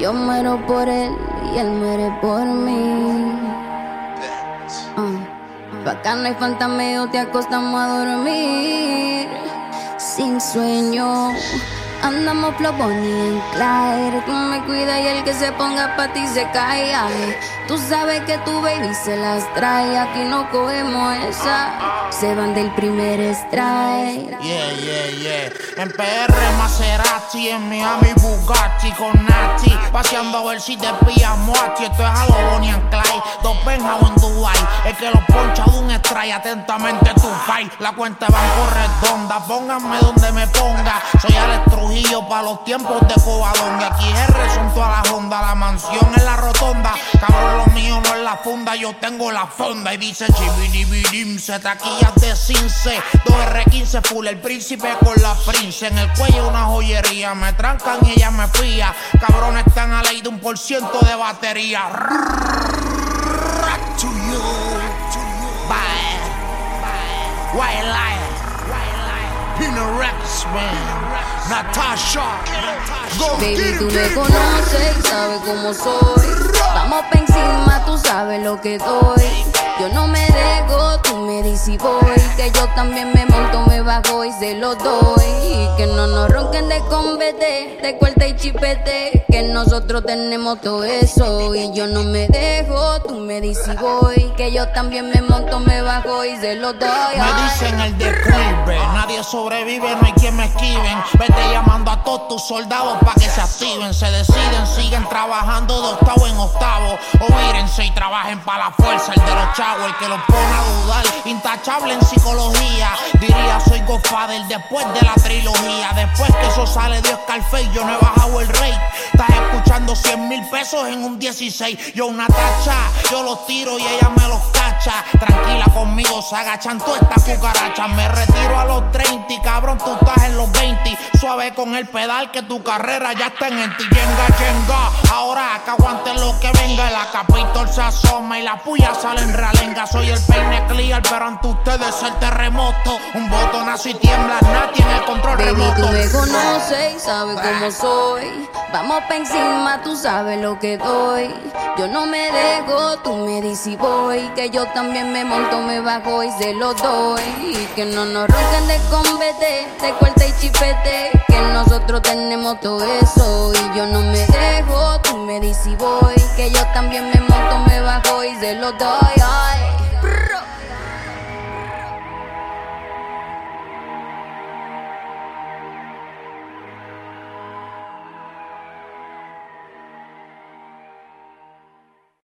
Yo muero por él y él muere por mí. Uh. Bacano y fantameo, te acostamos a dormir. Sin sueño, andamos flow Bonnie en Clyde. Tú me cuidas y el que se ponga pa' ti se cae. Tú sabes que tu baby se las trae. Aquí no cogemos esa. Se van del primer strike. Yeah, yeah, yeah. En PR Maserati, en Miami Bugatti con Nati. Paseando a ver si te pillas mochi. Esto es a lo Bonnie and Clyde. Dos penthouse en Dubai. Es que los poncha de un strike. Atentamente tu fight. La cuenta de banco redonda. Pónganme donde me ponga. Soy Alex Trujillo para los tiempos de Cobadón. Y aquí R son todas las ondas. La mansión en la rotonda. Cabrón, lo mío no es la funda, yo tengo la fonda. Y dice chibidibidim, se taquillas de cince. 2R15 full, el príncipe con la prince. En el cuello una joyería, me trancan y ella me fía. Cabrones están a ley de un por ciento de batería. Rex. Natasha. Baby, tú me conoces y sabes cómo soy. Vamos pa' encima, tú sabes lo que doy. Yo no me dejo, tú me dices y voy. Que yo también me monto, me bajo y se lo doy. Y que no nos ronquen de combate, de cuarta y chipete. Que nosotros tenemos todo eso. Y yo no me dejo, tú me dices voy. Que yo también me monto, me bajo y se lo doy. Me dicen el declive, nadie sobrevive, no hay quien me esquiven. Vete llamando a todos tus soldados para que se activen, se deciden, siguen trabajando de octavo en octavo. O mírense y trabajen para la fuerza, el de los chavos, el que los pone a dudar. Intachable en psicología, diría soy Godfather después de la trilogía. Después que eso sale de Oscar Fay, yo no he bajado el rate. Estás escuchando 100 mil pesos en un 16. Yo una tacha, yo los tiro y ella me los cacha. Tranquila conmigo, se agachan todas estas cucarachas. Me retiro a los 30 y cabrón, tú estás en los 20. Suave con el pedal que tu carrera ya está en ti. Yenga, yenga. Lo que venga. La capitol se asoma y la puya sale en ralenga. Soy el peine clear, pero ante ustedes el terremoto. Un botón así tiembla, nadie tiene el control Baby, remoto. tú me conoces y sabes cómo soy. Vamos pa' encima, tú sabes lo que doy. Yo no me dejo, tú me dices y voy. Que yo también me monto, me bajo y se lo doy. Y que no nos ronquen de combate, de cuarta y chipete. Que nosotros tenemos todo eso. Y yo no me dejo, y voy. Que yo también me monto, me bajo y se lo doy.